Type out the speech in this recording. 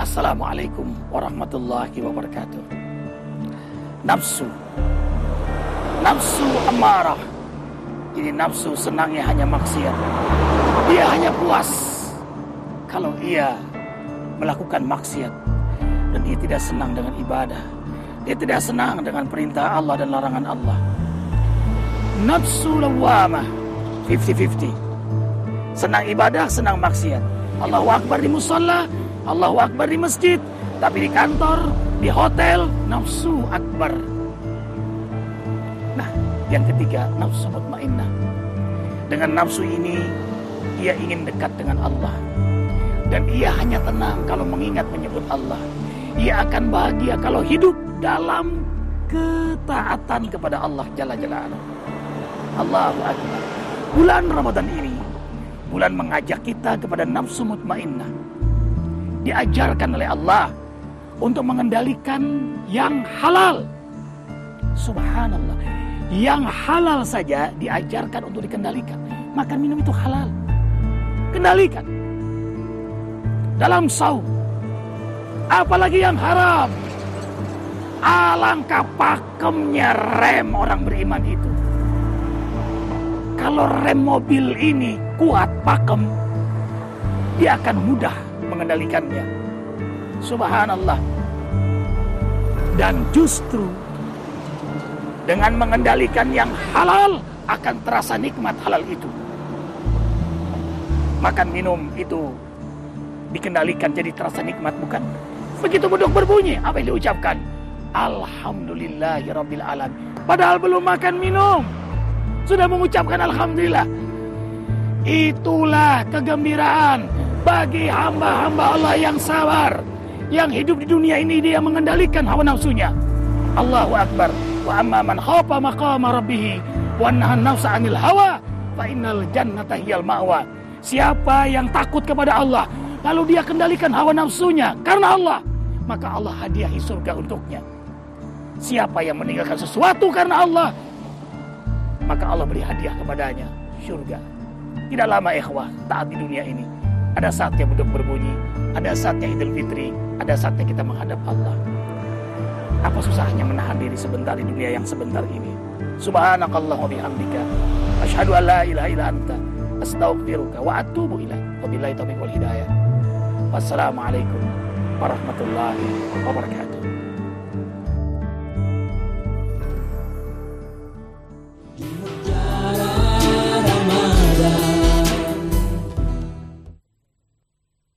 Assalamualaikum warahmatullahi wabarakatuh. Nafsu. Nafsu amarah. Ini nafsu senangnya hanya maksiat. Dia hanya puas kalau ia melakukan maksiat dan ia tidak senang dengan ibadah. Dia tidak senang dengan perintah Allah dan larangan Allah. Nafsu lawamah 50-50. Senang ibadah, senang maksiat. Allahu Akbar di musola, Allahu Akbar di masjid, tapi di kantor, di hotel, nafsu akbar. Nah, yang ketiga, nafsu mutmainnah. Dengan nafsu ini, ia ingin dekat dengan Allah. Dan ia hanya tenang kalau mengingat menyebut Allah. Ia akan bahagia kalau hidup dalam ketaatan kepada Allah Jalla Jalla Allahu Akbar. Bulan Ramadan ini, bulan mengajak kita kepada nafsu mutmainnah. Diajarkan oleh Allah untuk mengendalikan yang halal. Subhanallah. Yang halal saja diajarkan untuk dikendalikan. Makan minum itu halal. Kendalikan. Dalam saum. Apalagi yang haram. Alangkah pakemnya rem orang beriman itu. Kalau rem mobil ini kuat pakem, dia akan mudah mengendalikannya. Subhanallah. Dan justru dengan mengendalikan yang halal akan terasa nikmat halal itu. Makan minum itu dikendalikan jadi terasa nikmat bukan? Begitu beduk berbunyi, apa yang diucapkan? Alhamdulillahirabbil alamin. Padahal belum makan minum. Sudah mengucapkan alhamdulillah. Itulah kegembiraan bagi hamba-hamba Allah yang sabar. Yang hidup di dunia ini dia mengendalikan hawa nafsunya. Allahu Akbar. Wa amma man khafa maqama rabbih wa nafsa 'anil hawa fa innal jannata hiyal ma'wa. Siapa yang takut kepada Allah lalu dia kendalikan hawa nafsunya karena Allah, maka Allah hadiahi surga untuknya. Siapa yang meninggalkan sesuatu karena Allah, maka Allah beri hadiah kepadanya surga. Tidak lama ikhwah taat di dunia ini. Ada saatnya beduk berbunyi, ada saatnya Idul Fitri, ada saatnya kita menghadap Allah. Apa susahnya menahan diri sebentar di dunia yang sebentar ini? Subhanakallah wa bihamdika. Asyhadu an la ilaha illa anta. Astaghfiruka wa atubu ilaik. Wabillahi taufiq wal hidayah. Wassalamualaikum warahmatullahi wabarakatuh.